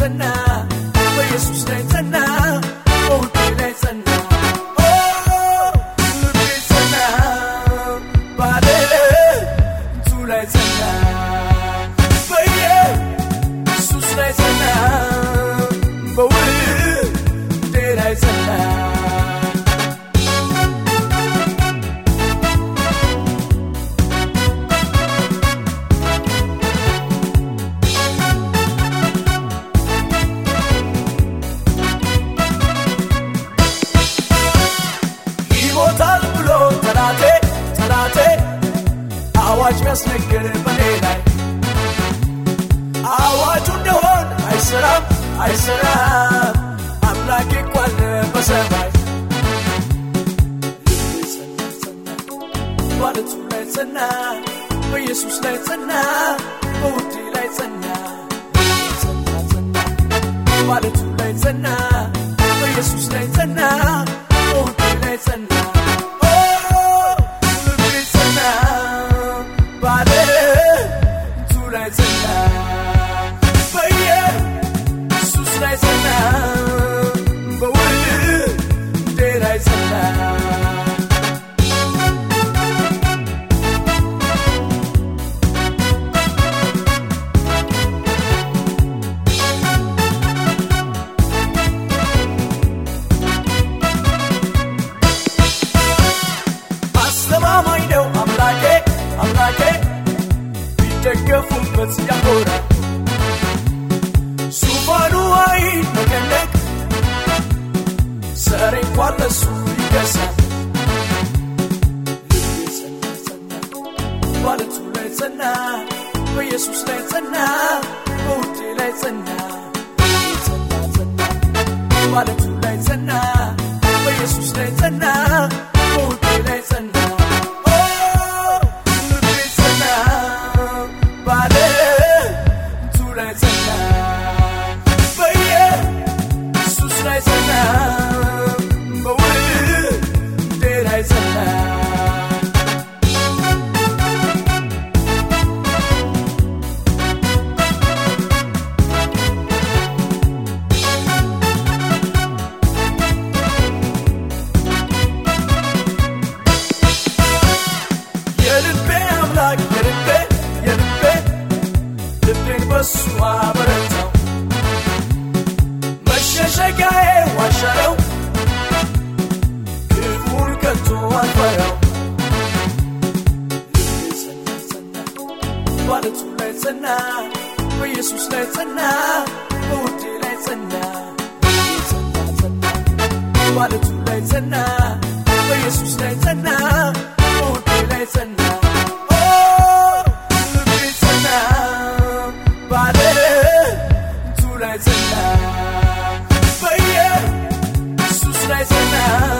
Zana, watch me snake in my head. I watch on the one, I set up, I set up. I'm like a quad never said, right? What is your lights and ሰማይ ነው አምላኬ አምላኬ ቢደገፉበት ያኮራ ዙፋኑ አይነቀነቅ ሰሬ እንኳን ለሱ ይገሳል ባለቱ ላይ ጸና በኢየሱስ ላይ ጸና በውዴ ላይ ጸና ጸና ጸና ባለቱ እሷ በረታው መሸሸጊያዬ ዋሻለው ክፉን ከቶ አልፈራው ባለቱ ላይ ጸና በኢየሱስ ላይ ጸና በውዴ ላይ ጸና ባለቱ ላይ ጸና በኢየሱስ ላይ It's and